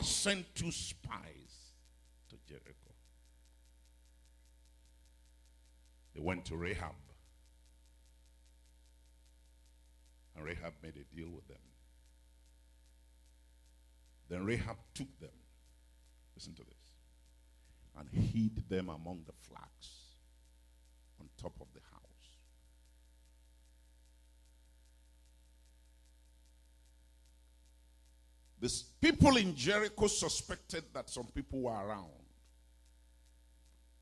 sent two spies to Jericho. They went to Rahab. And Rahab made a deal with them. Then Rahab took them. Listen to this. And hid them among the flax on top of the house. The people in Jericho suspected that some people were around.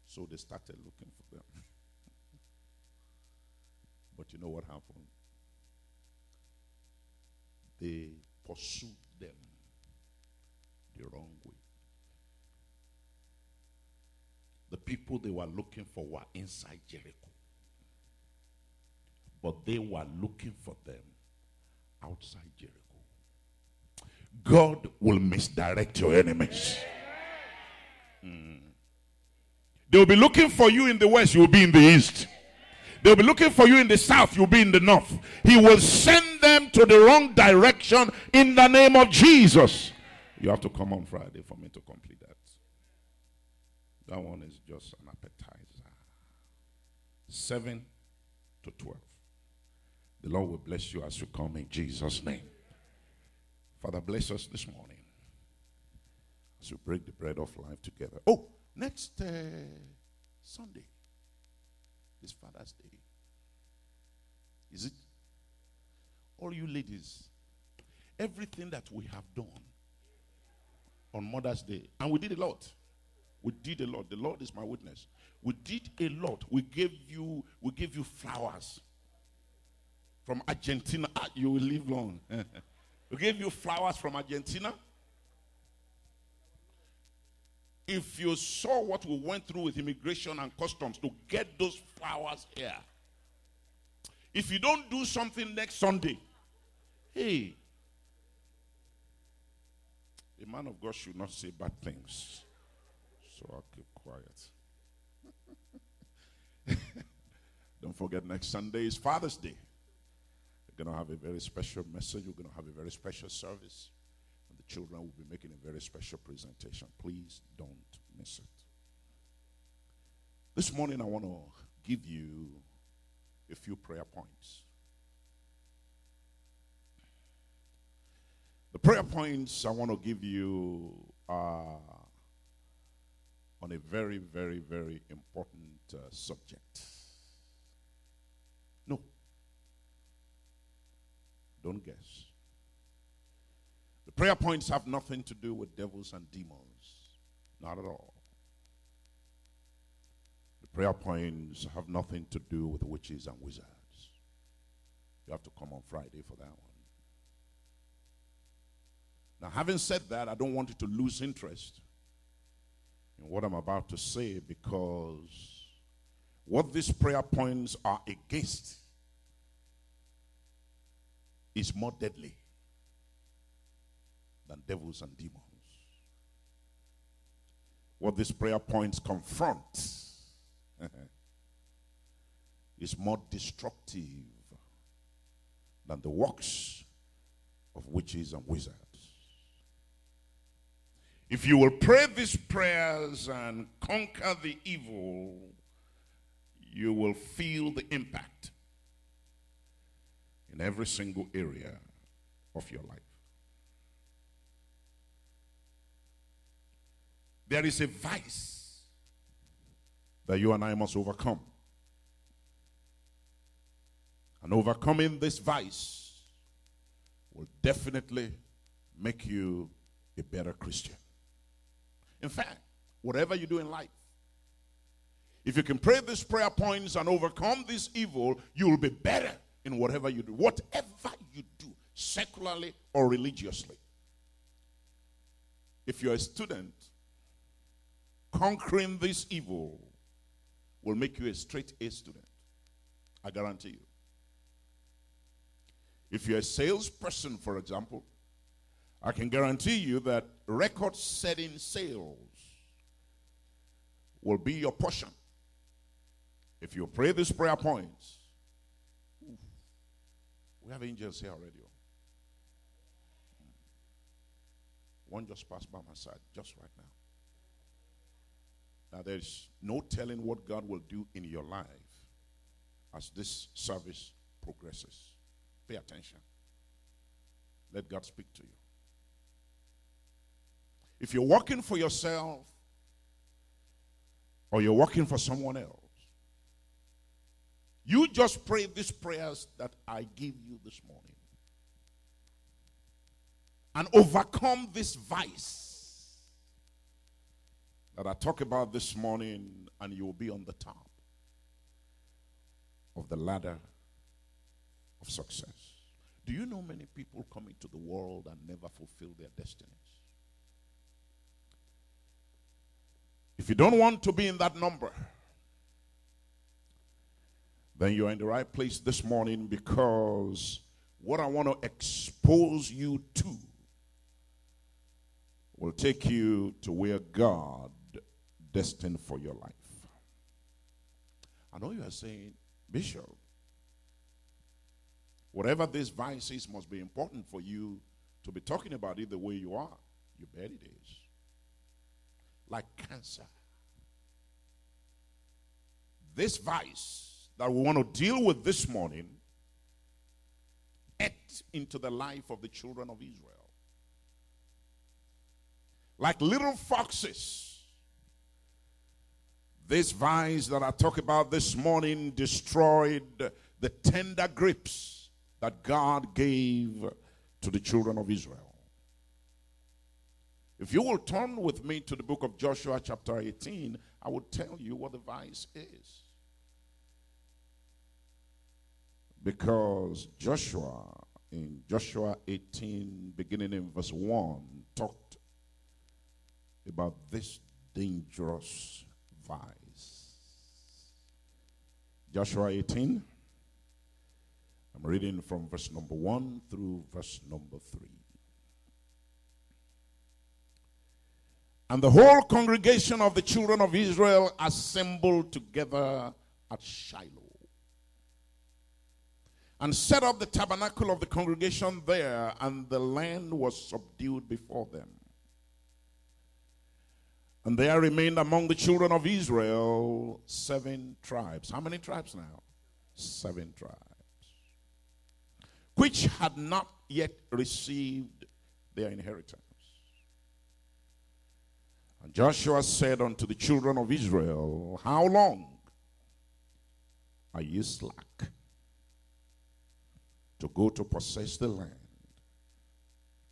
So they started looking for them. but you know what happened? They pursued them the wrong way. The people they were looking for were inside Jericho. But they were looking for them outside Jericho. God will misdirect your enemies. They'll be looking for you in the west, you'll be in the east. They'll be looking for you in the south, you'll be in the north. He will send them to the wrong direction in the name of Jesus. You have to come on Friday for me to complete that. That one is just an appetizer. 7 to 12. The Lord will bless you as you come in Jesus' name. Father, bless us this morning as we break the bread of life together. Oh, next uh, Sunday is Father's Day. Is it? All you ladies, everything that we have done on Mother's Day, and we did a lot. We did a lot. The Lord is my witness. We did a lot. We gave you, we gave you flowers from Argentina. Ah, you will live long. We gave you flowers from Argentina. If you saw what we went through with immigration and customs to get those flowers here, if you don't do something next Sunday, hey, a man of God should not say bad things. So I'll keep quiet. don't forget, next Sunday is Father's Day. We're going to have a very special message. We're going to have a very special service. And the children will be making a very special presentation. Please don't miss it. This morning, I want to give you a few prayer points. The prayer points I want to give you are on a very, very, very important uh, subject. Don't guess. The prayer points have nothing to do with devils and demons. Not at all. The prayer points have nothing to do with witches and wizards. You have to come on Friday for that one. Now, having said that, I don't want you to lose interest in what I'm about to say because what these prayer points are against is more deadly than devils and demons. What these prayer points confront is more destructive than the works of witches and wizards. If you will pray these prayers and conquer the evil, you will feel the impact in every single area of your life. There is a vice that you and I must overcome. And overcoming this vice will definitely make you a better Christian. In fact, whatever you do in life, if you can pray these prayer points and overcome this evil, you will be better in whatever you do. Whatever you do, secularly or religiously. If you're a student, conquering this evil will make you a straight A student. I guarantee you. If you're a salesperson, for example, I can guarantee you that record setting sales will be your portion. If you pray these prayer points, we have angels here already. Oh. One just passed by my side just right now. Now, there's no telling what God will do in your life as this service progresses. Pay attention. Let God speak to you. If you're working for yourself or you're working for someone else, you just pray these prayers that I give you this morning and overcome this vice that I talk about this morning, and you will be on the top of the ladder of success. Do you know many people come into the world and never fulfill their destinies? If you don't want to be in that number, then you're in the right place this morning because what I want to expose you to will take you to where God destined for your life. I know you are saying, Bishop, whatever this vice is must be important for you to be talking about it the way you are. You bet it is. Like cancer. This vice that we want to deal with this morning ate into the life of the children of Israel. Like little foxes. This vice that I talk about this morning destroyed the tender grapes that God gave to the children of Israel. If you will turn with me to the book of Joshua, chapter 18, I will tell you what the vice is. Because Joshua, in Joshua 18, beginning in verse 1, talked about this dangerous vice. Joshua 18, I'm reading from verse number 1 through verse number 3. And the whole congregation of the children of Israel assembled together at Shiloh and set up the tabernacle of the congregation there, and the land was subdued before them. And there remained among the children of Israel seven tribes. How many tribes now? Seven tribes. Which had not yet received their inheritance. And Joshua said unto the children of Israel, How long are you slack to go to possess the land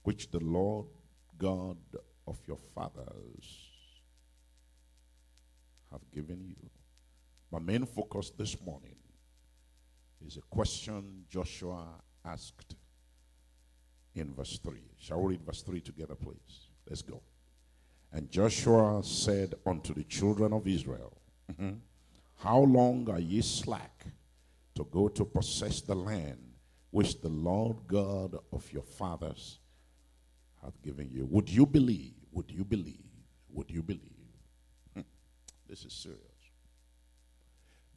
which the Lord God of your fathers have given you. My main focus this morning is a question Joshua asked in verse 3. Shall we read verse 3 together, please? Let's go. And Joshua said unto the children of Israel, mm-hmm, How long are ye slack to go to possess the land which the Lord God of your fathers hath given you? Would you believe? Would you believe? Would you believe? Hmm, this is serious.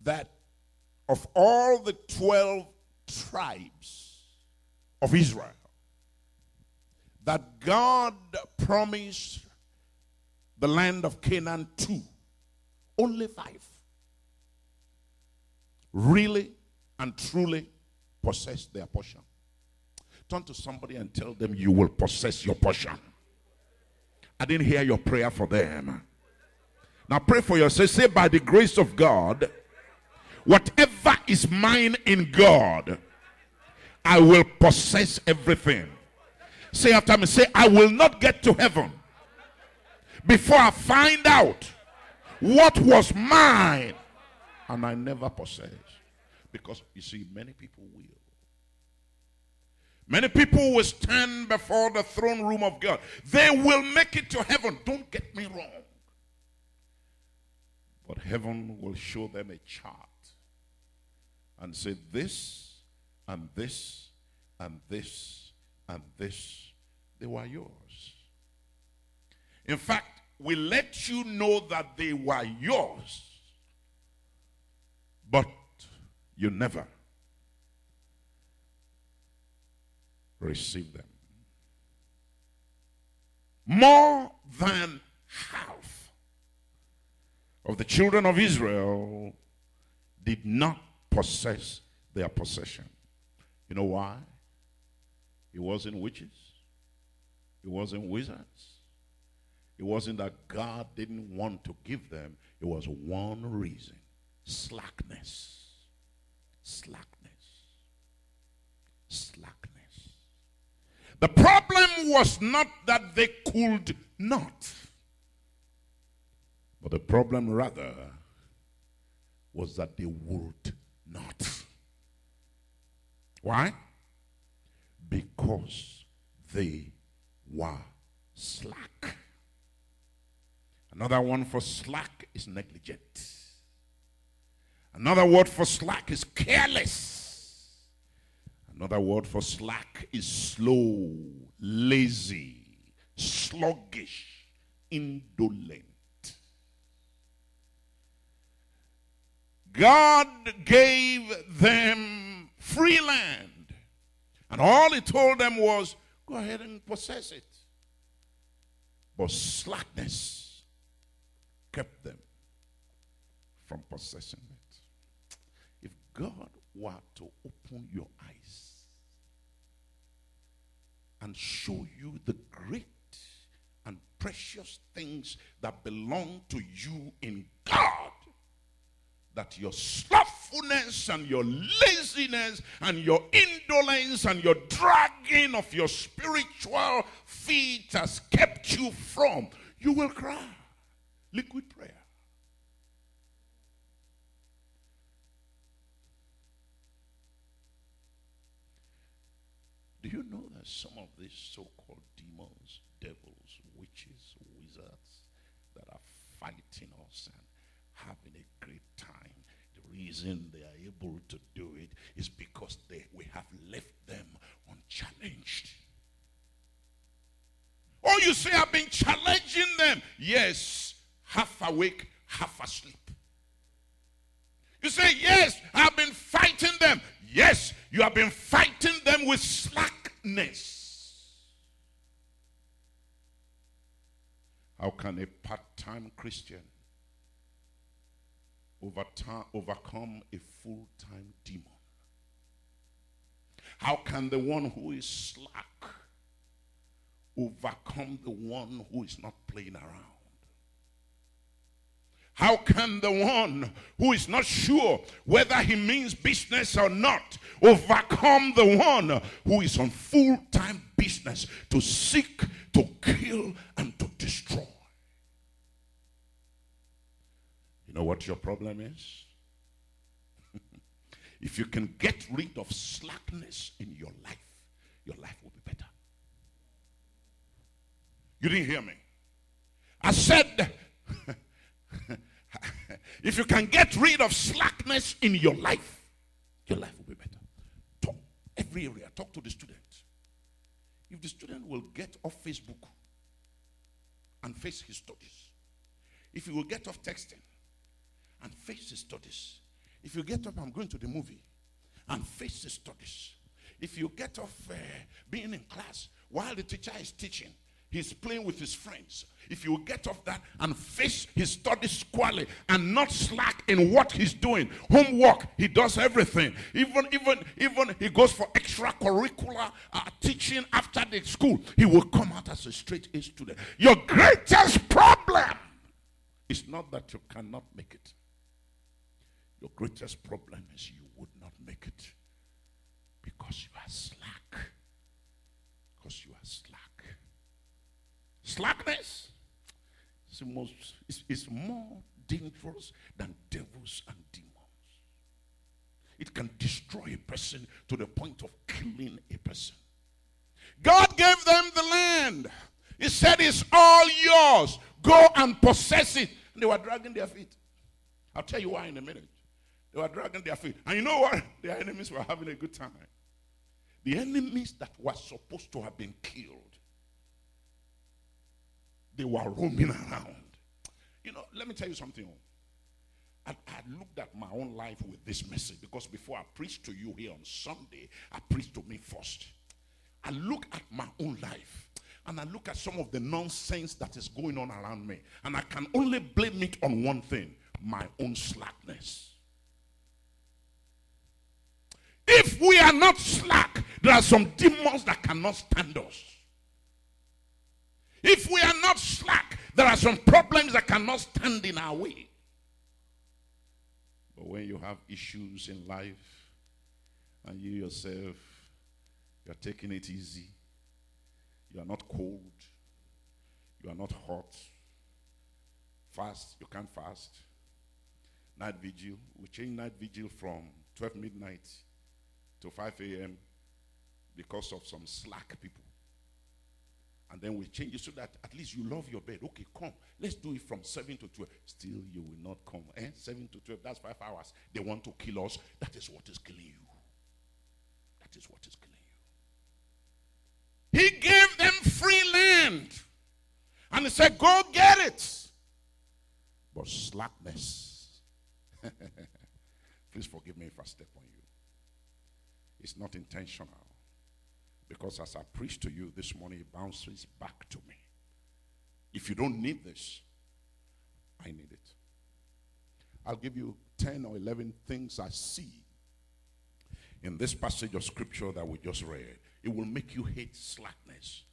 That of all the 12 tribes of Israel, that God promised the land of Canaan to, only five really and truly possess their portion. Turn to somebody and tell them you will possess your portion. I didn't hear your prayer for them. Now pray for yourself. Say, by the grace of God, whatever is mine in God, I will possess everything. Say after me, say, I will not get to heaven before I find out what was mine and I never possess. Because you see, many people will. Many people will stand before the throne room of God. They will make it to heaven. Don't get me wrong. But heaven will show them a chart and say, This and this and this and this, they were yours. In fact, we let you know that they were yours, but you never received them. more than half of the children of Israel did not possess their possession. You know why? It wasn't witches. It wasn't wizards. It wasn't that God didn't want to give them. It was one reason slackness. Slackness. Slackness. The problem was not that they could not, but the problem rather was that they would not. Why? Because they were slack. Another one for slack is negligent. Another word for slack is careless. Another word for slack is slow, lazy, sluggish, indolent. God gave them free land. And all he told them was, go ahead and possess it. But slackness kept them from possessing it. God were to open your eyes and show you the great and precious things that belong to you in God, that your slothfulness and your laziness and your indolence and your dragging of your spiritual feet has kept you from, you will cry. Liquid prayer. Do you know that some of these so called demons, devils, witches, wizards that are fighting us and having a great time, the reason they are able to do it is because they, we have left them unchallenged. Oh, you say I've been challenging them. Yes, half awake, half asleep. You say, Yes, I've been fighting them. Yes, you have been fighting them with slackness. How can a part time Christian overcome a full time demon? How can the one who is slack overcome the one who is not playing around? How can the one who is not sure whether he means business or not overcome the one who is on full time business to seek, to kill, and to destroy? You know what your problem is? if you can get rid of slackness in your life, your life will be better. You didn't hear me. I said, if you can get rid of slackness in your life, your life will be better. Talk every area. Talk to the student. If the student will get off Facebook and face his studies, if he will get off texting and face his studies, if you get up, I'm going to the movie and face his studies. If you get off uh, being in class while the teacher is teaching, he's playing with his friends. If you get off that and face his studies squarely and not slack in what he's doing, homework, he does everything. Even even even he goes for extracurricular uh, teaching after the school. He will come out as a straight A student. Your greatest problem is not that you cannot make it. Your greatest problem is you would not make it because you are slack. Because you are slack. Slackness is, most, is, is more dangerous than devils and demons. It can destroy a person to the point of killing a person. God gave them the land. He said it's all yours. Go and possess it. And they were dragging their feet. I'll tell you why in a minute. They were dragging their feet. And you know what? Their enemies were having a good time. The enemies that were supposed to have been killed, they were roaming around. You know, let me tell you something. I, I, looked at my own life with this message because before I preached to you here on Sunday, I preached to me first. I look at my own life and I look at some of the nonsense that is going on around me, and I can only blame it on one thing my own slackness. If we are not slack, there are some demons that cannot stand us. If we are not slack, there are some problems that cannot stand in our way. But when you have issues in life and you yourself, you're taking it easy, you are not cold, you are not hot, fast, you can't fast. Night vigil, we change night vigil from 12 midnight to 5 a.m. because of some slack people. And then we change it so that at least you love your bed. Okay, come. Let's do it from 7 to 12. Still, you will not come. Eh? 7 to 12, that's five hours. They want to kill us. That is what is killing you. That is what is killing you. He gave them free land. And he said, Go get it. But slackness. Please forgive me if I step on you. It's not intentional. Because as I preach to you this morning, it bounces back to me. If you don't need this, I need it. I'll give you 10 or 11 things I see in this passage of scripture that we just read. It will make you hate slackness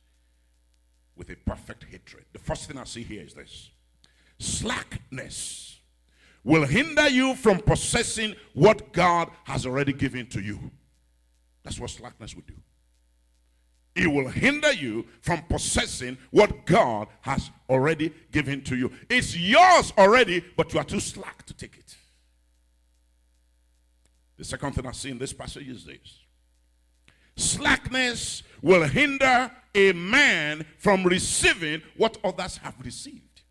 with a perfect hatred. The first thing I see here is this slackness will hinder you from possessing what God has already given to you. That's what slackness will do. It will hinder you from possessing what God has already given to you. It's yours already, but you are too slack to take it. The second thing I see in this passage is this slackness will hinder a man from receiving what others have received.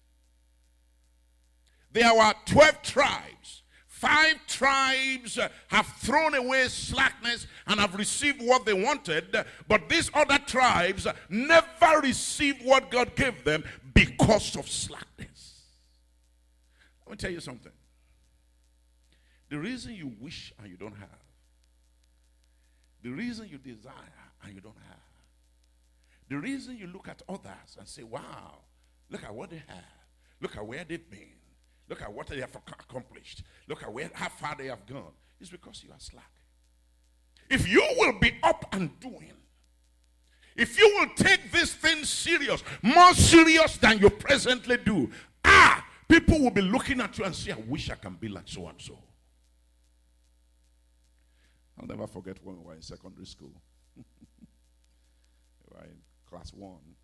There were 12 tribes Five tribes have thrown away slackness and have received what they wanted, but these other tribes never received what God gave them because of slackness. Let me tell you something. The reason you wish and you don't have, the reason you desire and you don't have, the reason you look at others and say, wow, look at what they have, look at where they've been, Look at what they have accomplished. Look at where, how far they have gone. It's because you are slack. If you will be up and doing, if you will take this thing serious, more serious than you presently do, ah, people will be looking at you and say, I wish I can be like so and so. I'll never forget when we were in secondary school. we were in class one.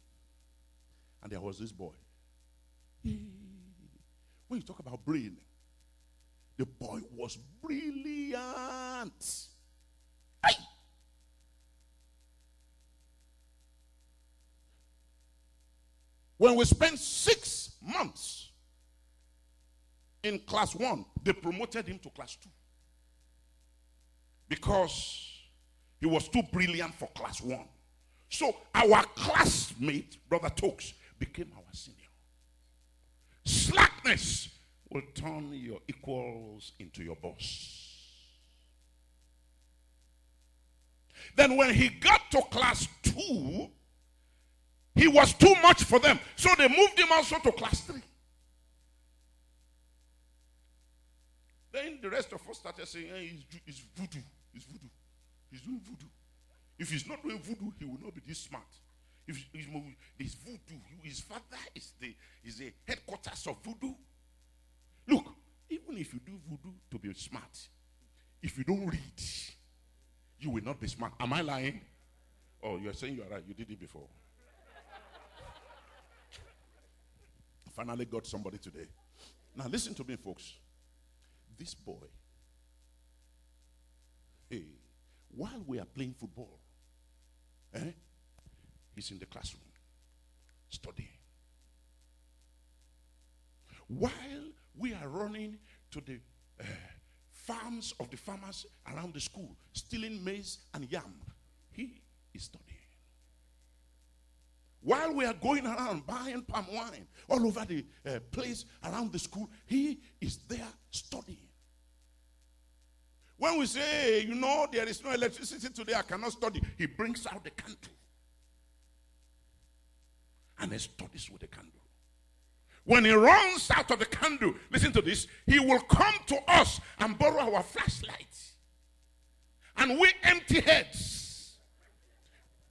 And there was this boy. When you talk about brain, the boy was brilliant. When we spent six months in class one, they promoted him to class two. Because he was too brilliant for class one. So our classmate, Brother Tokes, became our senior. Slackness will turn your equals into your boss. Then when he got to class two, he was too much for them. So they moved him also to class three. Then the rest of us started saying, hey, voodoo. He's voodoo. He's doing voodoo. If he's not doing voodoo, he will not be this smart. If he's voodoo, his father is the, is the headquarters of voodoo. Look, even if you do voodoo to be smart, if you don't read, you will not be smart. Am I lying? Oh, you're saying you are right. You did it before. Finally got somebody today. Now listen to me, folks. This boy, hey, while we are playing football, eh, He's in the classroom studying. While we are running to the uh, farms of the farmers around the school, stealing maize and yam, he is studying. While we are going around buying palm wine all over the uh, place around the school, he is there studying. When we say, you know, there is no electricity today, I cannot study, he brings out the candle and he studies with the candle. When he runs out of the candle, listen to this, he will come to us and borrow our flashlights. And we empty heads.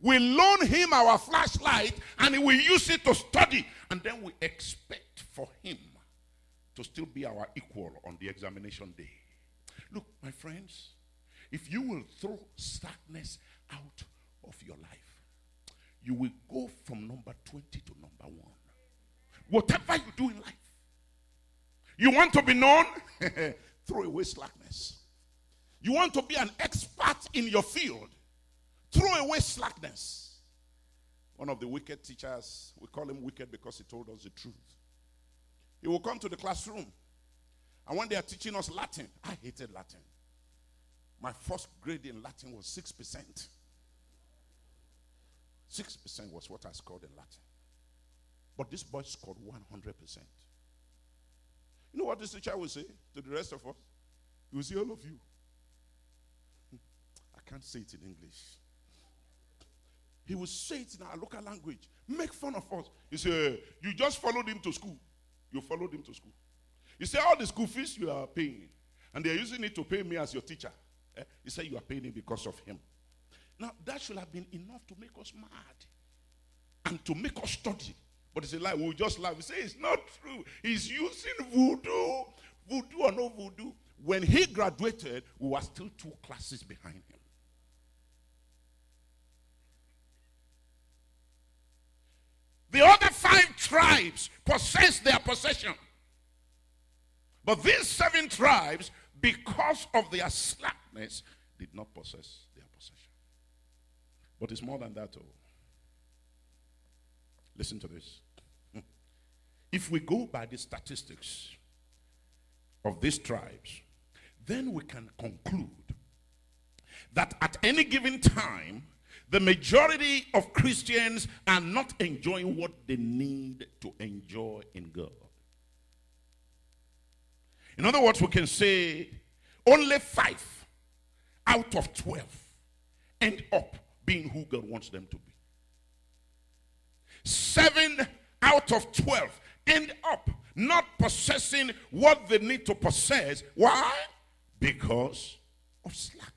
We loan him our flashlight and he will use it to study. And then we expect for him to still be our equal on the examination day. Look, my friends, if you will throw slackness out of your life, you will go from number 20 to number 1. Whatever you do in life, you want to be known, throw away slackness. You want to be an expert in your field, throw away slackness. One of the wicked teachers, we call him wicked because he told us the truth. He will come to the classroom, and when they are teaching us Latin, I hated Latin. My first grade in Latin was 6%. 6% was what I scored in Latin. But this boy scored 100%. You know what this teacher will say to the rest of us? He will say, All of you. I can't say it in English. He will say it in our local language. Make fun of us. He said, You just followed him to school. You followed him to school. You say, All the school fees you are paying, and they're using it to pay me as your teacher. Eh? He said, You are paying it because of him. Now, that should have been enough to make us mad and to make us study. But it's a lie. We'll just laugh. We say it's not true. He's using voodoo. Voodoo or no voodoo. When he graduated, we were still two classes behind him. The other five tribes possessed their possession. But these seven tribes, because of their slackness, did not possess but it's more than that, oh. Listen to this. Hmm. If we go by the statistics of these tribes, then we can conclude that at any given time, the majority of Christians are not enjoying what they need to enjoy in God. In other words, we can say only five out of 12 end up being who God wants them to be. Seven out of 12 end up not possessing what they need to possess. Why? Because of slackness.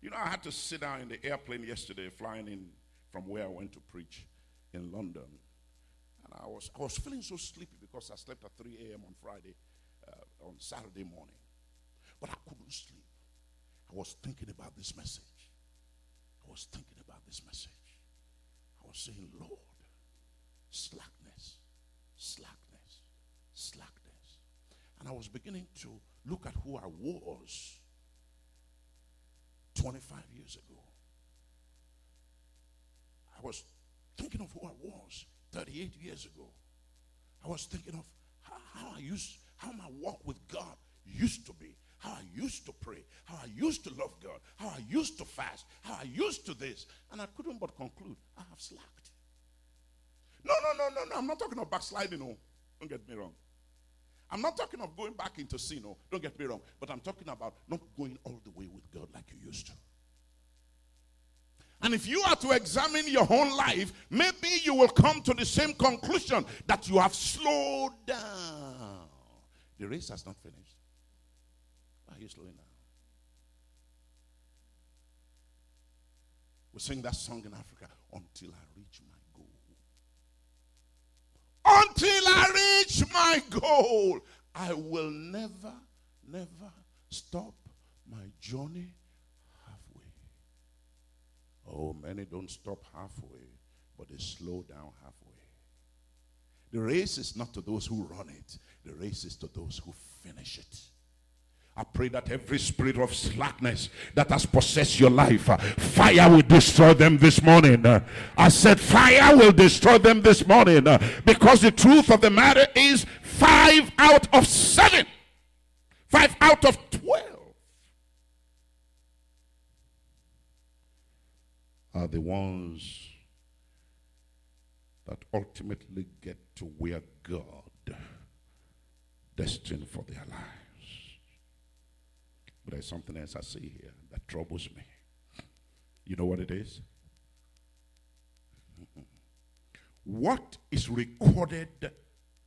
You know, I had to sit down in the airplane yesterday, flying in from where I went to preach in London. And I was, I was feeling so sleepy because I slept at 3 a.m. on Friday, uh, on Saturday morning. But I couldn't sleep. I was thinking about this message. I was thinking about this message. I was saying, Lord, slackness, slackness, slackness. And I was beginning to look at who I was 25 years ago. I was thinking of who I was 38 years ago. I was thinking of how, how I used, how my walk with God used to be how I used to pray, how I used to love God, how I used to fast, how I used to this. And I couldn't but conclude, I have slacked. No, no, no, no, no. I'm not talking of backsliding. No. Don't get me wrong. I'm not talking of going back into sin. No. Don't get me wrong. But I'm talking about not going all the way with God like you used to. And if you are to examine your own life, maybe you will come to the same conclusion that you have slowed down. The race has not finished you slowing down? We sing that song in Africa until I reach my goal. Until I reach my goal, I will never, never stop my journey halfway. Oh, many don't stop halfway, but they slow down halfway. The race is not to those who run it, the race is to those who finish it. I pray that every spirit of slackness that has possessed your life, uh, fire will destroy them this morning. Uh, I said, fire will destroy them this morning uh, because the truth of the matter is five out of seven, five out of twelve are the ones that ultimately get to where God destined for their lives. There's something else I see here that troubles me. You know what it is? what is recorded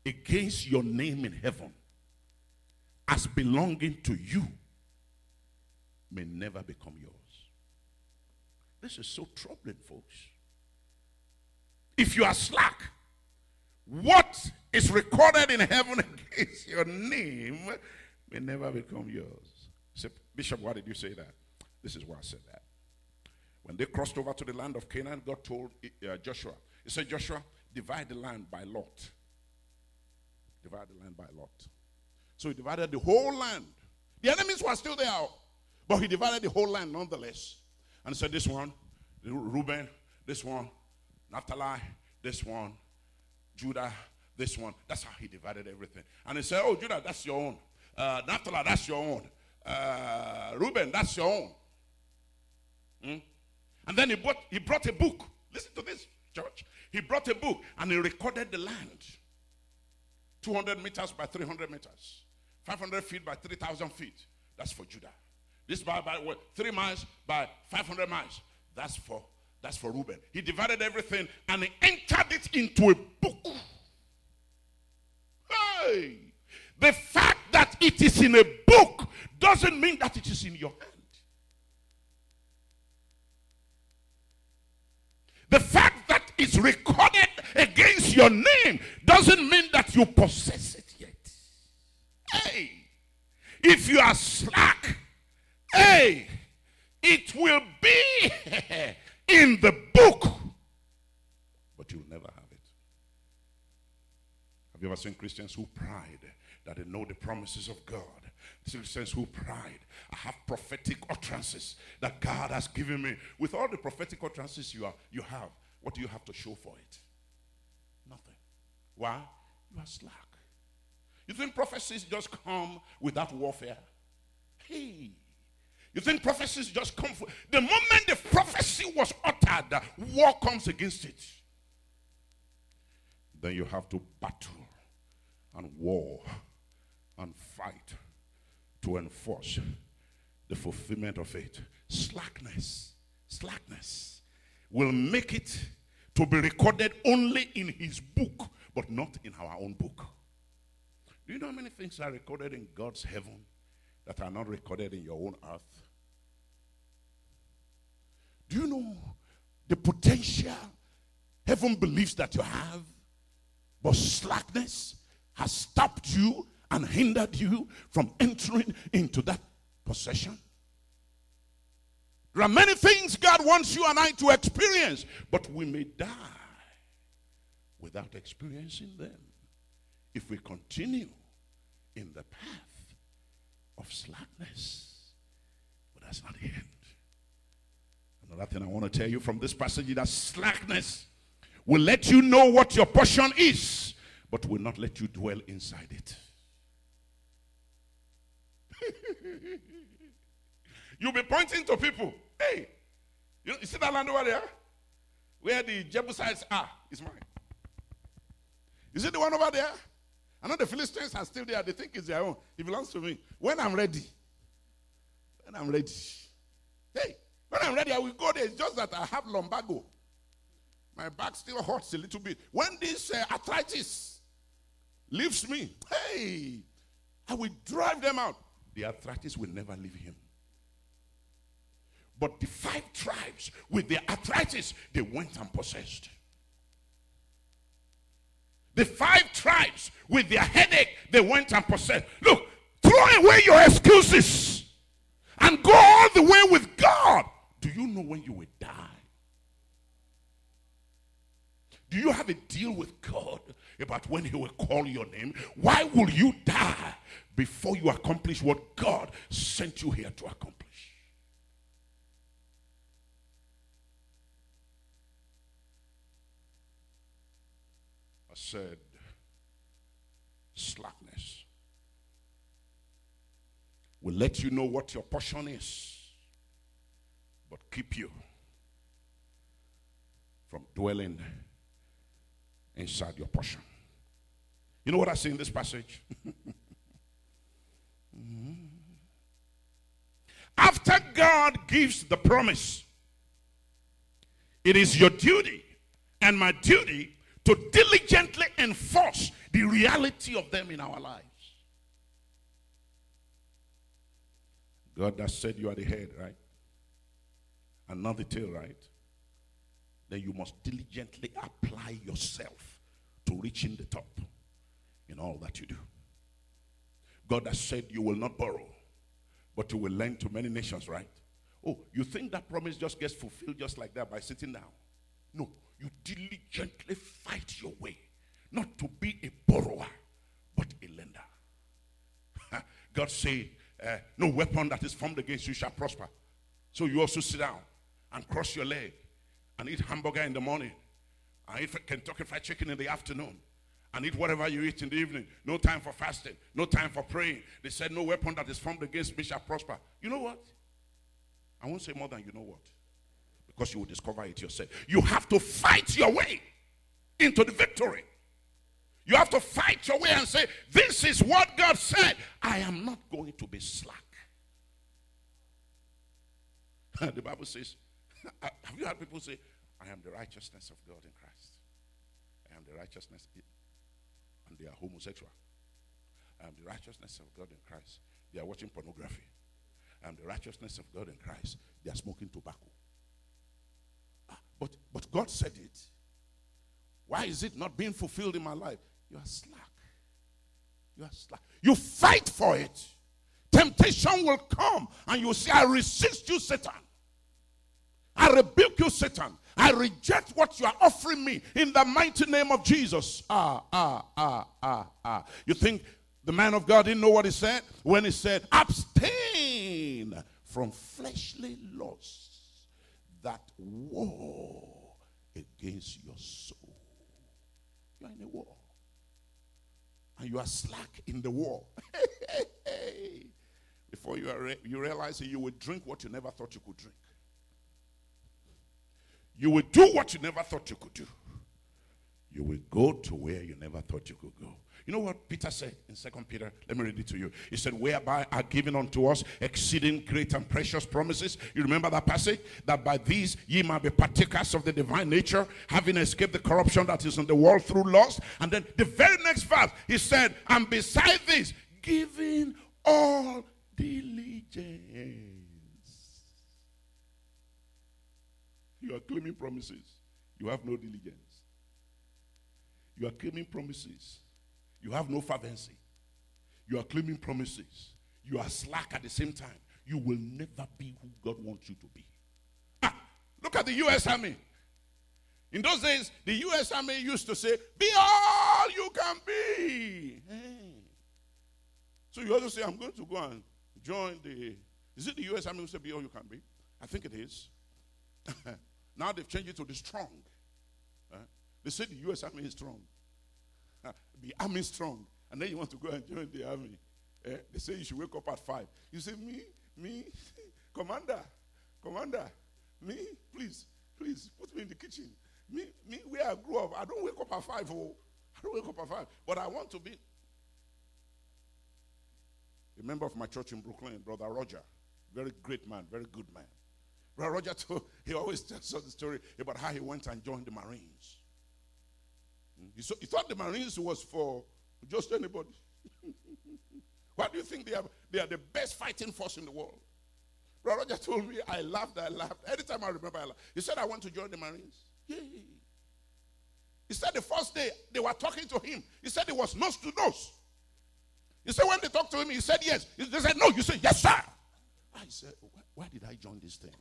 against your name in heaven as belonging to you may never become yours. This is so troubling, folks. If you are slack, what is recorded in heaven against your name may never become yours. Say, Bishop, why did you say that? This is why I said that. When they crossed over to the land of Canaan, God told uh, Joshua, He said, Joshua, divide the land by lot. Divide the land by lot. So he divided the whole land. The enemies were still there, but he divided the whole land nonetheless. And said, This one, Reuben, this one, Naphtali, this one, Judah, this one. That's how he divided everything. And he said, Oh, Judah, that's your own. Uh, Naphtali, that's your own. Uh, Reuben, that's your own. Hmm? And then he brought, he brought a book. Listen to this, church. He brought a book and he recorded the land 200 meters by 300 meters, 500 feet by 3,000 feet. That's for Judah. This by, by what, three miles by 500 miles. That's for that's for Reuben. He divided everything and he entered it into a book. Hey! The fact that it is in a book doesn't mean that it is in your hand. The fact that it's recorded against your name doesn't mean that you possess it yet. Hey, if you are slack, hey, it will be in the book, but you'll never have. Have you ever seen Christians who pride that they know the promises of God? Christians who pride, I have prophetic utterances that God has given me. With all the prophetic utterances you, are, you have, what do you have to show for it? Nothing. Why? You are slack. You think prophecies just come without warfare? Hey, you think prophecies just come for the moment the prophecy was uttered, war comes against it. Then you have to battle and war and fight to enforce the fulfillment of it. Slackness, slackness will make it to be recorded only in his book, but not in our own book. Do you know how many things are recorded in God's heaven that are not recorded in your own earth? Do you know the potential heaven believes that you have? But slackness has stopped you and hindered you from entering into that possession. There are many things God wants you and I to experience, but we may die without experiencing them if we continue in the path of slackness. But that's not the end. Another thing I want to tell you from this passage is that slackness will let you know what your portion is, but will not let you dwell inside it. You'll be pointing to people. Hey, you, you see that land over there? Where the Jebusites are, is mine. You see the one over there? I know the Philistines are still there. They think it's their own. It belongs to me. When I'm ready. When I'm ready. Hey, when I'm ready, I will go there. It's just that I have lumbago. My back still hurts a little bit. When this uh, arthritis leaves me, hey, I will drive them out. The arthritis will never leave him. But the five tribes with their arthritis, they went and possessed. The five tribes with their headache, they went and possessed. Look, throw away your excuses and go all the way with God. Do you know when you will die? Do you have a deal with God about when He will call your name? Why will you die before you accomplish what God sent you here to accomplish? I said, slackness will let you know what your portion is, but keep you from dwelling inside your portion. You know what I see in this passage? Mm-hmm. After God gives the promise, it is your duty and my duty to diligently enforce the reality of them in our lives. God has said you are the head, right? And not the tail, right? Then you must diligently apply yourself to reaching the top in all that you do. God has said you will not borrow, but you will lend to many nations, right? Oh, you think that promise just gets fulfilled just like that by sitting down? No, you diligently fight your way, not to be a borrower, but a lender. God said, uh, No weapon that is formed against you shall prosper. So you also sit down and cross your leg and eat hamburger in the morning and eat Kentucky Fried Chicken in the afternoon and eat whatever you eat in the evening. No time for fasting, no time for praying. They said, No weapon that is formed against me shall prosper. You know what? I won't say more than you know what. Because you will discover it yourself. You have to fight your way into the victory. You have to fight your way and say, This is what God said. I am not going to be slack. the Bible says, Have you heard people say, I am the righteousness of God in Christ? I am the righteousness, and they are homosexual. I am the righteousness of God in Christ. They are watching pornography. I am the righteousness of God in Christ. They are smoking tobacco. Ah, but, but God said it. Why is it not being fulfilled in my life? You are slack. You are slack. You fight for it. Temptation will come and you say, I resist you, Satan. I rebuke you, Satan. I reject what you are offering me in the mighty name of Jesus. Ah, ah, ah, ah, ah. You think the man of God didn't know what he said? When he said, abstain from fleshly lusts that war against your soul. You are in a war. And you are slack in the war. Before you, are, you realize it, you will drink what you never thought you could drink. You will do what you never thought you could do. You will go to where you never thought you could go. You know what Peter said in Second Peter? Let me read it to you. He said, Whereby are given unto us exceeding great and precious promises. You remember that passage? That by these ye might be partakers of the divine nature, having escaped the corruption that is in the world through lust. And then the very next verse, he said, And beside this, giving all diligence. You are claiming promises. You have no diligence. You are claiming promises. You have no fervency. You are claiming promises. You are slack at the same time. You will never be who God wants you to be. Ah, look at the U.S. Army. In those days, the U.S. Army used to say, Be all you can be. Hey. So you also say, I'm going to go and join the. Is it the U.S. Army who say, Be all you can be? I think it is. now they've changed it to the strong. They say the U.S. Army is strong the army is strong, and then you want to go and join the army. Eh? They say you should wake up at five. You say, Me, me, commander, commander, me, please, please put me in the kitchen. Me, me, where I grew up, I don't wake up at five. Oh, I don't wake up at five. But I want to be a member of my church in Brooklyn, Brother Roger. Very great man, very good man. Brother Roger told, he always tells us the story about how he went and joined the Marines. Hmm? He, so, he thought the Marines was for just anybody. Why do you think they are, they are the best fighting force in the world? Brother Roger told me, I laughed, I laughed. Anytime I remember, I laughed. He said, I want to join the Marines. Yay. He said the first day they were talking to him, he said it was nose to nose. He said when they talked to him, he said yes. They said no. You said yes, sir. I said, why did I join this thing?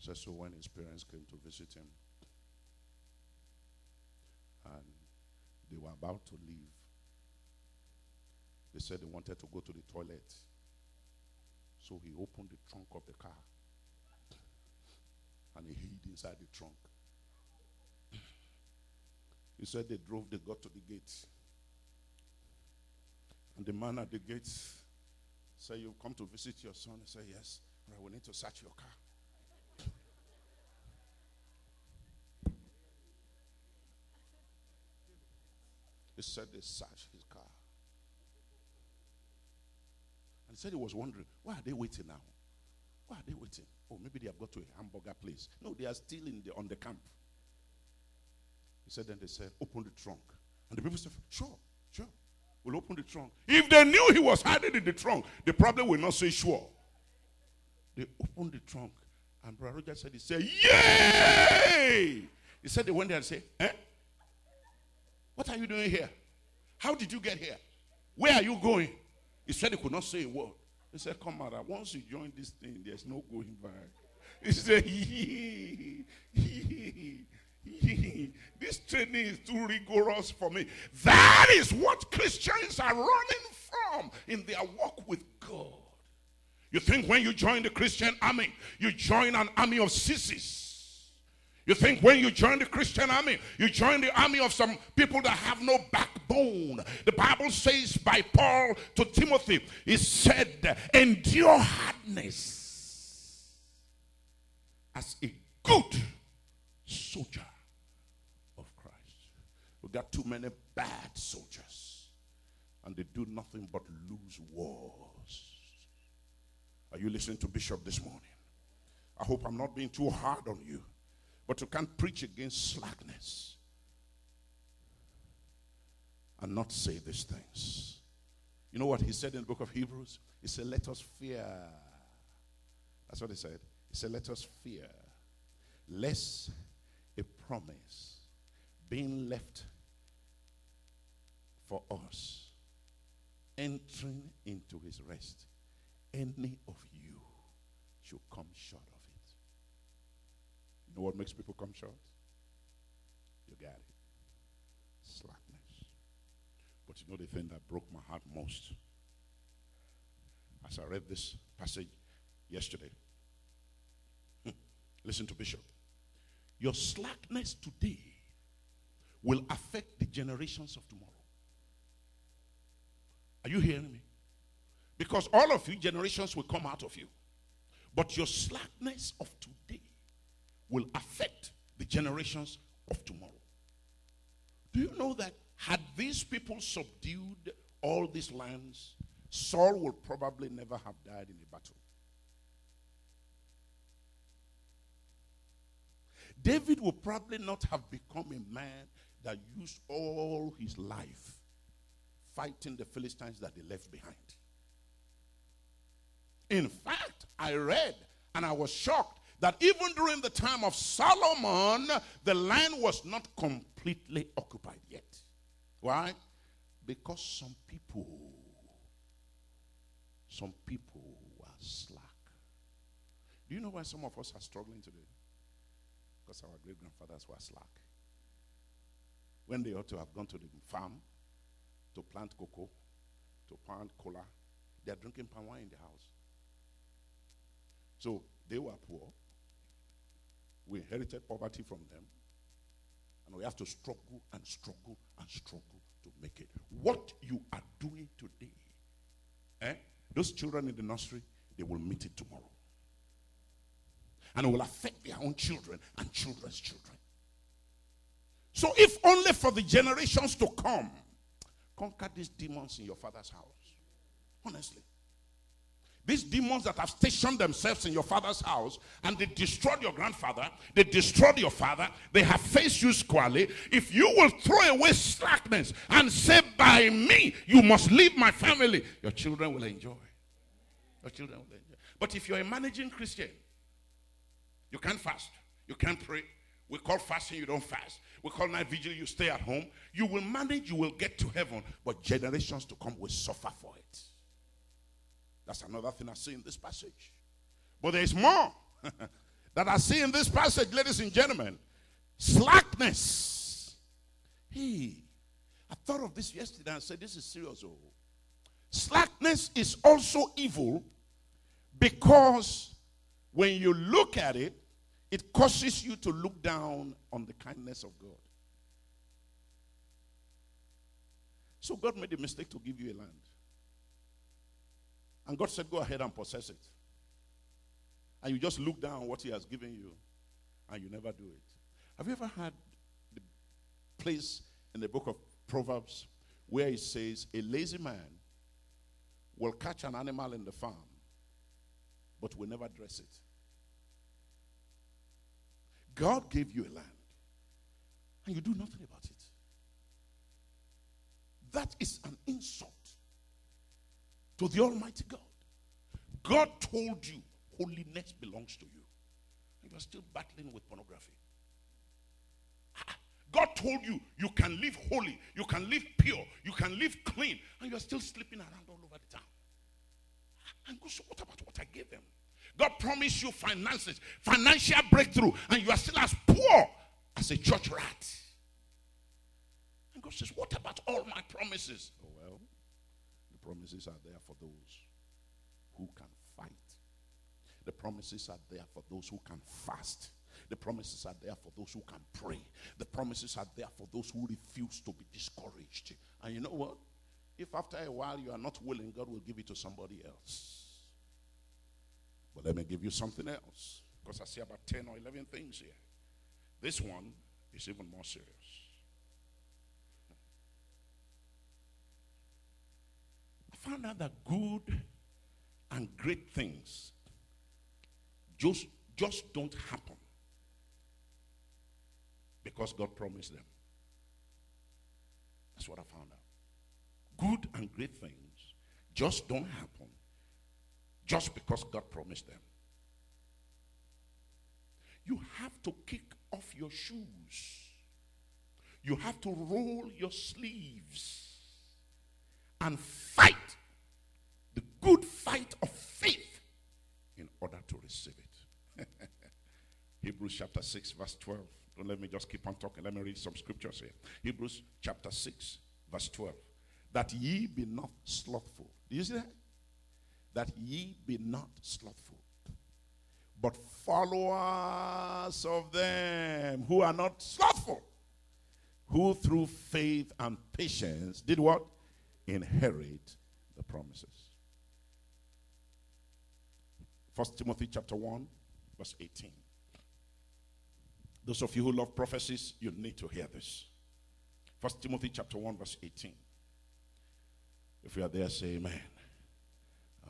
So, so when his parents came to visit him, and they were about to leave, they said they wanted to go to the toilet. So he opened the trunk of the car and he hid inside the trunk. He said they drove, they got to the gate. And the man at the gate said, You've come to visit your son? He said, Yes. Right, we need to search your car. He said they searched his car. And he said he was wondering, why are they waiting now? Why are they waiting? oh, maybe they have got to a hamburger place. No, they are still in the on the camp. He said, then they said, open the trunk. And the people said, sure, sure. We'll open the trunk. If they knew he was hiding in the trunk, they probably will not say sure. They opened the trunk. And Brother Roger said, he said, Yay! He said they went there and said, Eh? What are you doing here? How did you get here? Where are you going? He said he could not say a word. He said, Come out. Once you join this thing, there's no going back. He said, This training is too rigorous for me. That is what Christians are running from in their walk with God. You think when you join the Christian army, you join an army of sissies. You think when you join the Christian army, you join the army of some people that have no backbone. The Bible says by Paul to Timothy, he said, endure hardness as a good soldier of Christ. We got too many bad soldiers, and they do nothing but lose wars. Are you listening to Bishop this morning? I hope I'm not being too hard on you. But you can't preach against slackness and not say these things. You know what he said in the book of Hebrews? He said, Let us fear. That's what he said. He said, Let us fear, lest a promise being left for us, entering into his rest, any of you should come short of. You know what makes people come short? You got it. Slackness. But you know the thing that broke my heart most? As I read this passage yesterday. Listen to Bishop. Your slackness today will affect the generations of tomorrow. Are you hearing me? Because all of you generations will come out of you. But your slackness of today will affect the generations of tomorrow. Do you know that had these people subdued all these lands, Saul would probably never have died in a battle. David would probably not have become a man that used all his life fighting the Philistines that they left behind. In fact, I read and I was shocked that even during the time of Solomon, the land was not completely occupied yet. Why? Because some people, some people are slack. Do you know why some of us are struggling today? Because our great grandfathers were slack. When they ought to have gone to the farm to plant cocoa, to plant cola, they are drinking palm wine in the house. So they were poor. We inherited poverty from them. And we have to struggle and struggle and struggle to make it. What you are doing today, eh? those children in the nursery, they will meet it tomorrow. And it will affect their own children and children's children. So, if only for the generations to come, conquer these demons in your father's house. Honestly. These demons that have stationed themselves in your father's house and they destroyed your grandfather, they destroyed your father, they have faced you squarely. If you will throw away slackness and say, By me, you must leave my family, your children will enjoy. Your children will enjoy. But if you're a managing Christian, you can't fast, you can't pray. We call fasting, you don't fast. We call night vigil, you stay at home. You will manage, you will get to heaven, but generations to come will suffer for it. That's another thing I see in this passage. But there's more that I see in this passage, ladies and gentlemen. Slackness. Hey, I thought of this yesterday and said, This is serious. Oh. Slackness is also evil because when you look at it, it causes you to look down on the kindness of God. So God made a mistake to give you a land. And God said, Go ahead and possess it. And you just look down what He has given you, and you never do it. Have you ever had the place in the book of Proverbs where it says, A lazy man will catch an animal in the farm, but will never dress it? God gave you a land and you do nothing about it. That is an insult to the Almighty God. God told you holiness belongs to you. You are still battling with pornography. Ah, God told you you can live holy, you can live pure, you can live clean, and you are still sleeping around all over the town. Ah, and God said, What about what I gave them? God promised you finances, financial breakthrough, and you are still as poor as a church rat. And God says, What about all my promises? Oh, promises are there for those who can fight. The promises are there for those who can fast. The promises are there for those who can pray. The promises are there for those who refuse to be discouraged. And you know what? If after a while you are not willing, God will give it to somebody else. But let me give you something else. Because I see about 10 or 11 things here. This one is even more serious. Found out that good and great things just, just don't happen because God promised them. That's what I found out. Good and great things just don't happen just because God promised them. You have to kick off your shoes. You have to roll your sleeves and fight good fight of faith in order to receive it. Hebrews chapter 6, verse 12. Don't let me just keep on talking. Let me read some scriptures here. Hebrews chapter 6, verse 12. That ye be not slothful. Do you see that? That ye be not slothful, but followers of them who are not slothful, who through faith and patience did what? Inherit the promises. First Timothy chapter 1, verse 18. Those of you who love prophecies, you need to hear this. First Timothy chapter 1, verse 18. If you are there, say amen.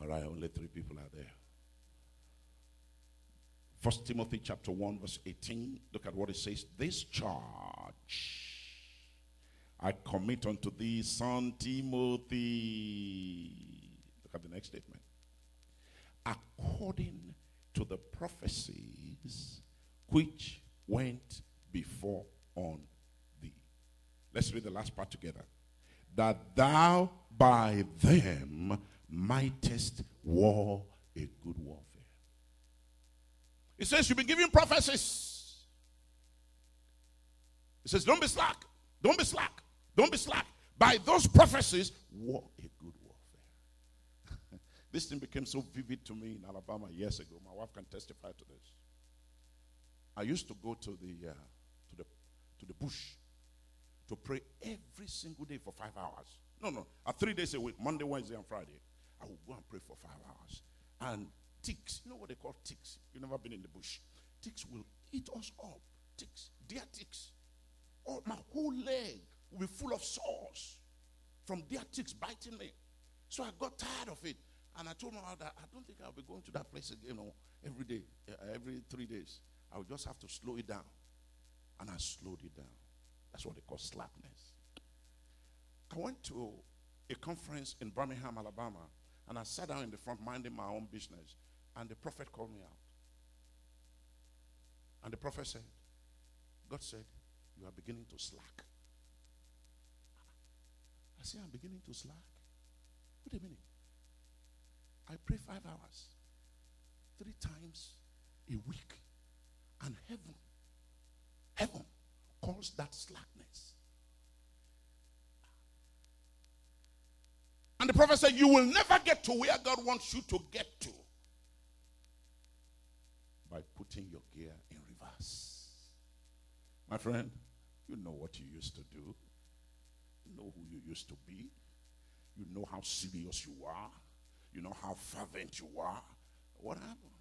All right, only three people are there. First Timothy chapter 1, verse 18. Look at what it says. This charge I commit unto thee, son Timothy. Look at the next statement. According to the prophecies which went before on thee. Let's read the last part together. That thou by them mightest war a good warfare. It says you've been giving prophecies. It says, don't be slack. Don't be slack. Don't be slack. By those prophecies, war a good. This thing became so vivid to me in Alabama years ago. My wife can testify to this. I used to go to the, uh, to the, to the bush to pray every single day for five hours. No, no, uh, three days a week, Monday, Wednesday, and Friday. I would go and pray for five hours. And ticks, you know what they call ticks? You've never been in the bush. Ticks will eat us up. Ticks, deer ticks. Oh, my whole leg will be full of sores from deer ticks biting me. So I got tired of it. And I told my mother, I don't think I'll be going to that place again you know, every day, uh, every three days. I would just have to slow it down. And I slowed it down. That's what they call slackness. I went to a conference in Birmingham, Alabama, and I sat down in the front minding my own business. And the prophet called me out. And the prophet said, God said, You are beginning to slack. I said, I'm beginning to slack. Wait a minute. I pray five hours, three times a week. And heaven, heaven calls that slackness. And the prophet said, You will never get to where God wants you to get to by putting your gear in reverse. My friend, you know what you used to do, you know who you used to be, you know how serious you are, you know how fervent you are. What happened?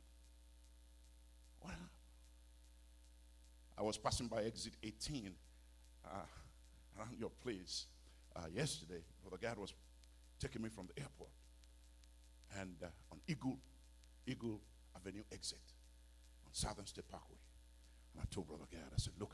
What happened? I was passing by exit 18 uh, around your place uh, yesterday. the guy was taking me from the airport. And uh, on Eagle, Eagle Avenue exit on Southern State Parkway. And I told Brother Gad, I said, look